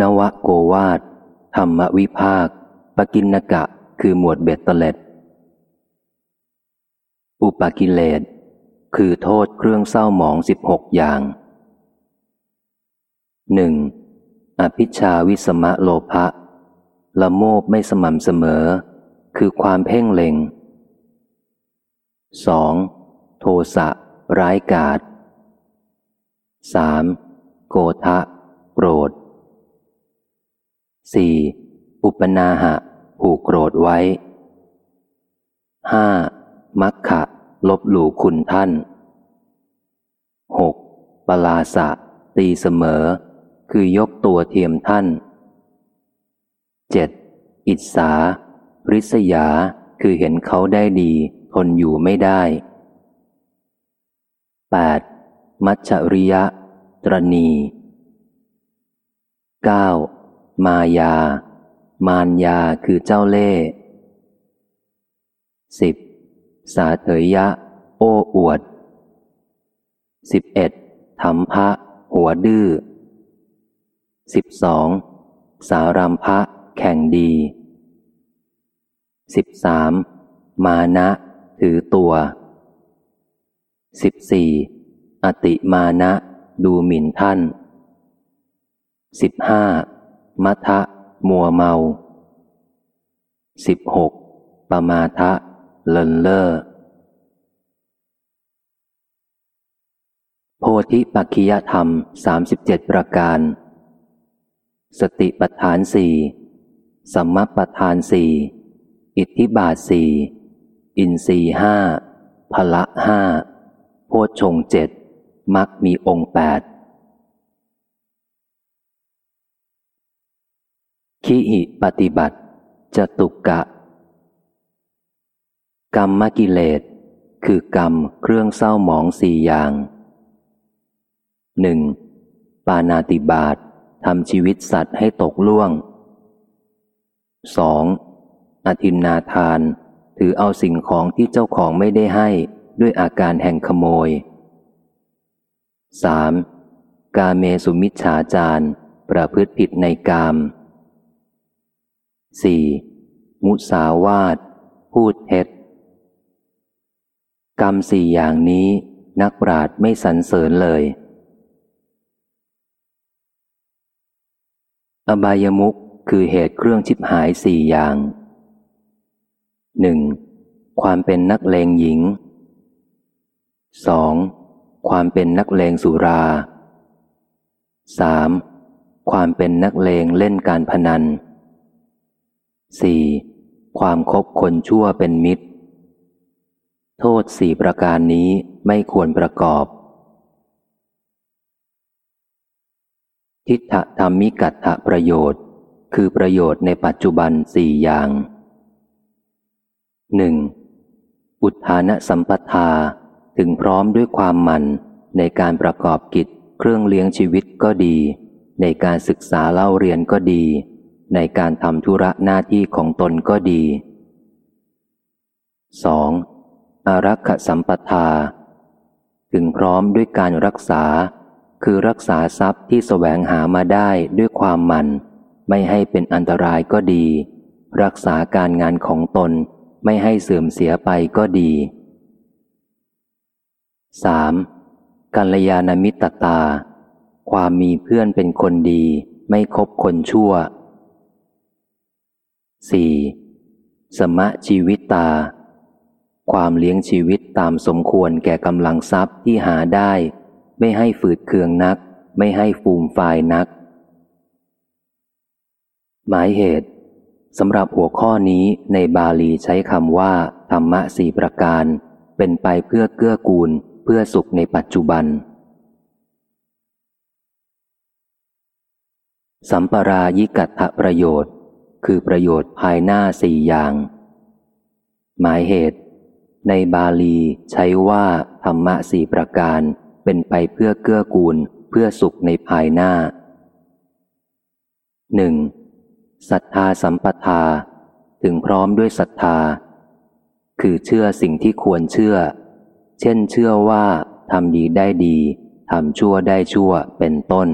นวโกวาทธรรมวิภาค ปกินกะ คือหมวดเบ็ดเตล็ด อุปกิเลส คือโทษเครื่องเศร้าหมองสิบหกอย่างหนึ่งอภิชาวิสมะโลภะละโมบไม่สม่ำเสมอ คือความเพ่งเล็ง 2. โทสะร้ายกาศ 3. โกทะโกรธ 4. อุปนาหะ ผูกโกรธไว้ 5. มัคคะลบหลู่คุณท่าน 6. ปลาสะ ตีเสมอ คือยกตัวเทียมท่าน 7. อิสาริษยา คือเห็นเขาได้ดี ทนอยู่ไม่ได้ 8. มัชริยะ ตรณี 9. มายา มานยาคือเจ้าเล่สิบสาเถยะ โอ้อวดสิบเอ็ดธรรมพะ หัวดื้อสิบสองสารัมพะ แข่งดีสิบสามมานะ ถือตัวสิบสี่อติมานะ ดูหมิ่นท่านสิบห้า มัทะมัวเมาสิบหกปมาทะ เลินเลอโพธิปัจขิยธรรมสามสิบเจ็ดประการ สติปัฏฐานสี่สัมมปัฏฐานสี่อิทธิบาทสี่อินทรีห้าพละห้าโพชงเจ็ดมักมีองค์แปด ขีหิปฏิบัติจตุกะ กรรมมกิเลส คือกรรมเครื่องเศร้าหมองสี่อย่างหนึ่งปานาติบาตทำชีวิตสัตว์ให้ตกล่วงสองอธินนาทาน ถือเอาสิ่งของที่เจ้าของไม่ได้ให้ด้วยอาการแห่งขโมย 3. กาเมสุมิชฌาจาร ประพฤติผิดในกาม 4. มุสาวาท พูดเท็จ กรรมสี่อย่างนี้นักปราดไม่สรรเสริญเลย อบายมุขคือเหตุเครื่องชิบหายสี่อย่างหนึ่งความเป็นนักเลงหญิง 2. ความเป็นนักเลงสุรา 3. ความเป็นนักเลงเล่นการพนัน 4. ความคบคนชั่วเป็นมิตร โทษสี่ประการนี้ไม่ควรประกอบ ทิฏฐธรรมิกัตถประโยชน์ คือประโยชน์ในปัจจุบันสี่อย่างหนึ่งอุทานสัมปทาถึงพร้อมด้วยความมันในการประกอบกิจเครื่องเลี้ยงชีวิตก็ดี ในการศึกษาเล่าเรียนก็ดี ในการทำธุระหน้าที่ของตนก็ดี 2. อารักขสัมปทา ถึงพร้อมด้วยการรักษา คือรักษาทรัพย์ที่แสวงหามาได้ด้วยความมันไม่ให้เป็นอันตรายก็ดี รักษาการงานของตนไม่ให้เสื่อมเสียไปก็ดี 3. กัลยาณมิตรตา ความมีเพื่อนเป็นคนดี ไม่คบคนชั่ว 4. สมะชีวิตตา ความเลี้ยงชีวิตตามสมควรแก่กำลังทรัพย์ที่หาได้ ไม่ให้ฝืดเคืองนัก ไม่ให้ฟูมฟายนัก หมายเหตุสำหรับหัวข้อนี้ในบาลีใช้คำว่า ธรรมะสี่ประการ เป็นไปเพื่อเกื้อกูล เพื่อสุขในปัจจุบัน สัมปรายิกัตถประโยชน์ คือประโยชน์ภายหน้าสี่อย่าง หมายเหตุ ในบาลีใช้ว่าธรรมะสี่ประการเป็นไปเพื่อเกื้อกูลเพื่อสุขในภายหน้าหนึ่งศรัทธาสัมปทา ถึงพร้อมด้วยศรัทธา คือเชื่อสิ่งที่ควรเชื่อ เช่นเชื่อว่าทำดีได้ดีทำชั่วได้ชั่วเป็นต้น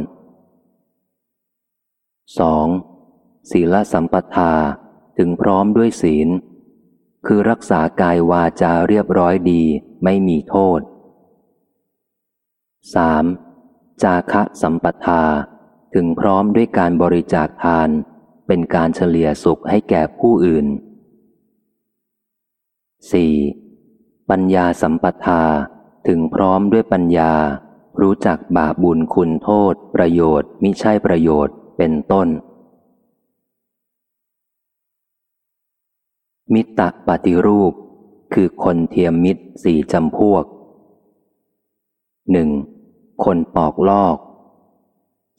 2. ศีลสัมปทาถึงพร้อมด้วยศีล คือรักษากายวาจาเรียบร้อยดีไม่มีโทษ 3. จาคะสัมปทาถึงพร้อมด้วยการบริจาคทาน เป็นการเฉลี่ยสุขให้แก่ผู้อื่น 4. ปัญญาสัมปทาถึงพร้อมด้วยปัญญา รู้จักบาปบุญคุณโทษ ประโยชน์มิใช่ประโยชน์เป็นต้น มิตรปฏิรูป คือคนเทียมมิตรสี่จำพวกหนึ่งคนปอกลอก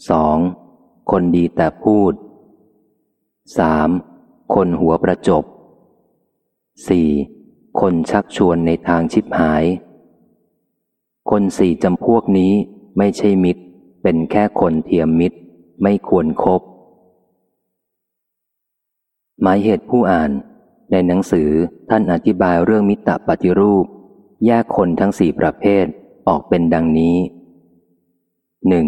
สองคนดีแต่พูดสามคนหัวประจบสี่คนชักชวนในทางชิบหาย คนสี่จำพวกนี้ไม่ใช่มิตร เป็นแค่คนเทียมมิตร ไม่ควรครบหมายเหตุผู้อ่าน ในหนังสือท่านอธิบายเรื่องมิตรปฏิรูป แยกคนทั้งสี่ประเภทออกเป็นดังนี้หนึ่ง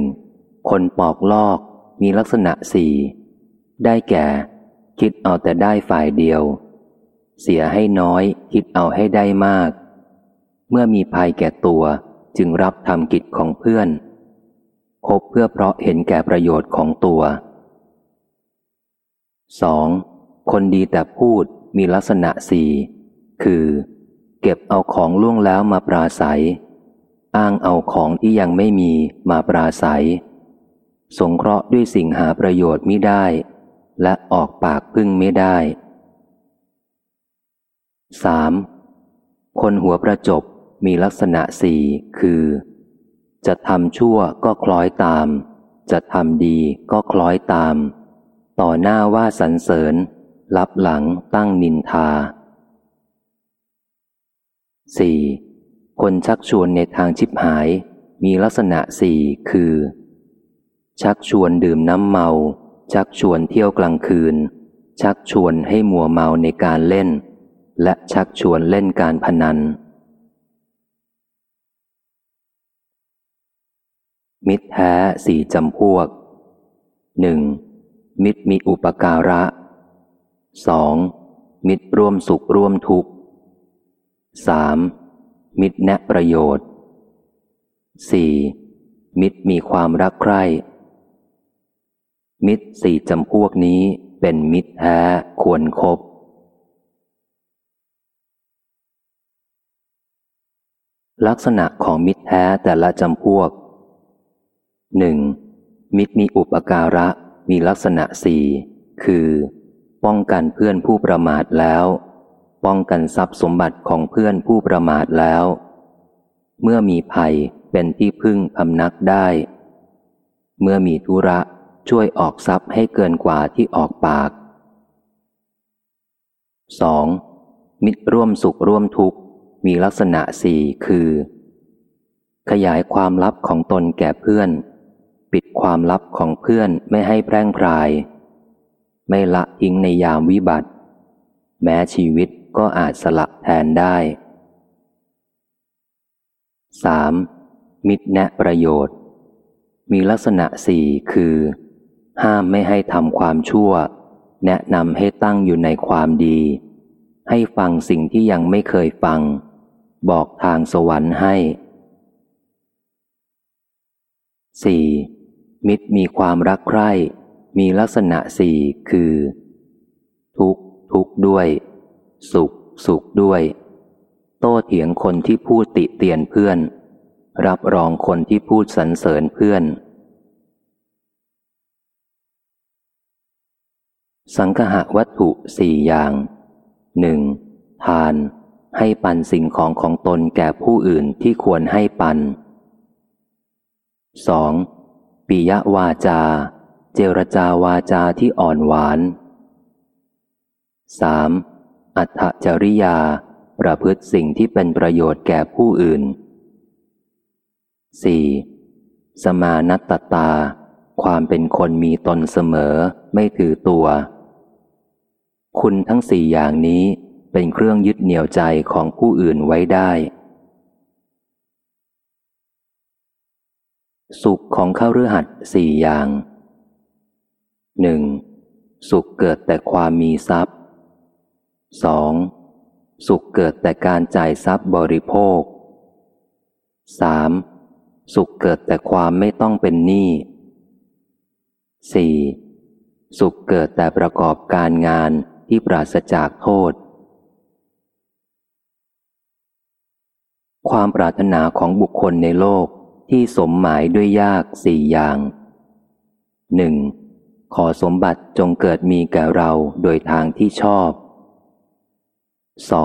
คนปอกลอกมีลักษณะสี่ได้แก่ คิดเอาแต่ได้ฝ่ายเดียว เสียให้น้อย คิดเอาให้ได้มาก เมื่อมีภัยแก่ตัวจึงรับทำกิจของเพื่อน คบเพื่อเพราะเห็นแก่ประโยชน์ของตัว 2. คนดีแต่พูด มีลักษณะสี่คือ เก็บเอาของล่วงแล้วมาปราศัย อ้างเอาของที่ยังไม่มีมาปราศัย สงเคราะห์ด้วยสิ่งหาประโยชน์ไม่ได้ และออกปากพึ่งไม่ได้ 3. คนหัวประจบมีลักษณะสี่คือ จะทำชั่วก็คล้อยตาม จะทำดีก็คล้อยตาม ต่อหน้าว่าสรรเสริญ รับหลังตั้งนินทา 4. คนชักชวนในทางชิบหาย มีลักษณะสี่คือ ชักชวนดื่มน้ำเมา ชักชวนเที่ยวกลางคืน ชักชวนให้มัวเมาในการเล่น และชักชวนเล่นการพนัน มิตรแท้สี่จำพวกหนึ่งมิตรมีอุปการะ สองมิตรร่วมสุขร่วมทุกข์สามมิตรแนะประโยชน์สี่มิตรมีความรักใคร่ มิตรสี่จำพวกนี้เป็นมิตรแท้ควรครบลักษณะของมิตรแท้แต่ละจำพวกหนึ่งมิตรมีอุปการะมีลักษณะสี่คือ ป้องกันเพื่อนผู้ประมาทแล้ว ป้องกันทรัพย์สมบัติของเพื่อนผู้ประมาทแล้ว เมื่อมีภัยเป็นที่พึ่งพำนักได้ เมื่อมีธุระช่วยออกทรัพย์ให้เกินกว่าที่ออกปาก 2. มิตรร่วมสุขร่วมทุกข์ มีลักษณะสี่คือ ขยายความลับของตนแก่เพื่อน ปิดความลับของเพื่อนไม่ให้แพร่งพราย ไม่ละทิ้งในยามวิบัติ แม้ชีวิตก็อาจสละแทนได้ 3. มิตรแนะประโยชน์ มีลักษณะสี่คือ ห้ามไม่ให้ทำความชั่ว แนะนำให้ตั้งอยู่ในความดี ให้ฟังสิ่งที่ยังไม่เคยฟัง บอกทางสวรรค์ให้ 4. มิตรมีความรักใคร่ มีลักษณะสี่คือ ทุกทุกด้วย สุข สุขด้วย โต้เถียงคนที่พูดติเตียนเพื่อน รับรองคนที่พูดสรรเสริญเพื่อน สังหะวัตถุสี่อย่างหนึ่งทาน ให้ปันสิ่งของของตนแก่ผู้อื่นที่ควรให้ปันสองปิยวาจา เจรจาวาจาที่อ่อนหวานสามอัตจริยา ประพฤติสิ่งที่เป็นประโยชน์แก่ผู้อื่นสี่สมานัตตา ความเป็นคนมีตนเสมอไม่ถือตัว คุณทั้งสี่อย่างนี้เป็นเครื่องยึดเหนี่ยวใจของผู้อื่นไว้ได้ สุขของข้ารือหัดสี่อย่าง หนึ่งสุขเกิดแต่ความมีทรัพย์สองสุขเกิดแต่การจ่ายทรัพย์บริโภคสามสุขเกิดแต่ความไม่ต้องเป็นหนี้สี่สุขเกิดแต่ประกอบการงานที่ปราศจากโทษ ความปรารถนาของบุคคลในโลกที่สมหมายด้วยยากสี่อย่างหนึ่ง ขอสมบัติจงเกิดมีแก่เราโดยทางที่ชอบ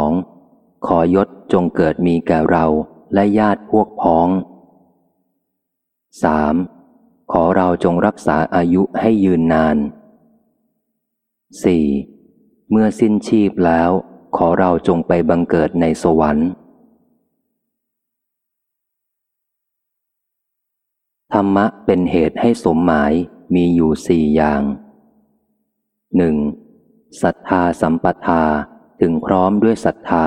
2. ขอยศจงเกิดมีแก่เราและญาติพวกพ้อง 3. ขอเราจงรักษาอายุให้ยืนนาน 4. เมื่อสิ้นชีพแล้ว ขอเราจงไปบังเกิดในสวรรค์ ธรรมะเป็นเหตุให้สมหมาย มีอยู่สี่อย่างหนึ่งศรัทธาสัมปทาถึงพร้อมด้วยศรัทธา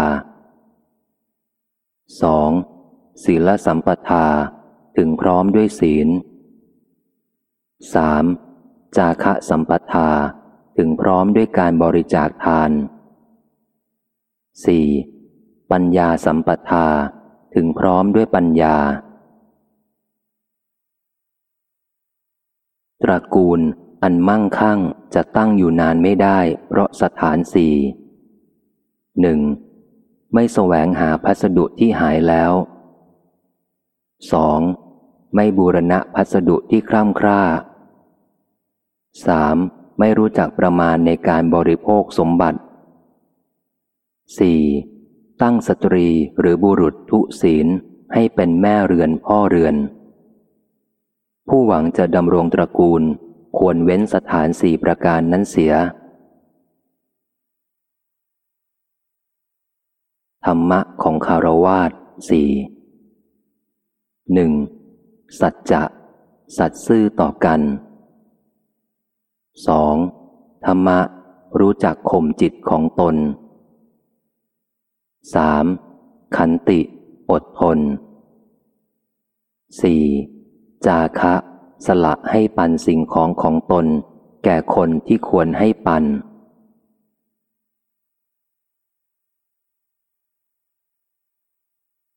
สองศีลสัมปทาถึงพร้อมด้วยศีลสามจาคะสัมปทาถึงพร้อมด้วยการบริจาคทานสี่ปัญญาสัมปทาถึงพร้อมด้วยปัญญา ตระกูล อันมั่งคั่งจะตั้งอยู่นานไม่ได้ เพราะสถานสี่หนึ่งไม่แสวงหาพัสดุที่หายแล้วสองไม่บูรณะพัสดุที่คร่ำคร่าสามไม่รู้จักประมาณในการบริโภคสมบัติสี่ตั้งสตรีหรือบุรุษทุศีลให้เป็นแม่เรือนพ่อเรือน ผู้หวังจะดำรงตระกูล ควรเว้นสถานสี่ประการนั้นเสีย ธรรมะของคารวาสสี่หนึ่งสัจจะ สัตซื่อต่อกันสองธรรมะ รู้จักข่มจิตของตนสามขันติ อดทนสี่ จาคะ สละให้ปันสิ่งของของตน แก่คนที่ควรให้ปัน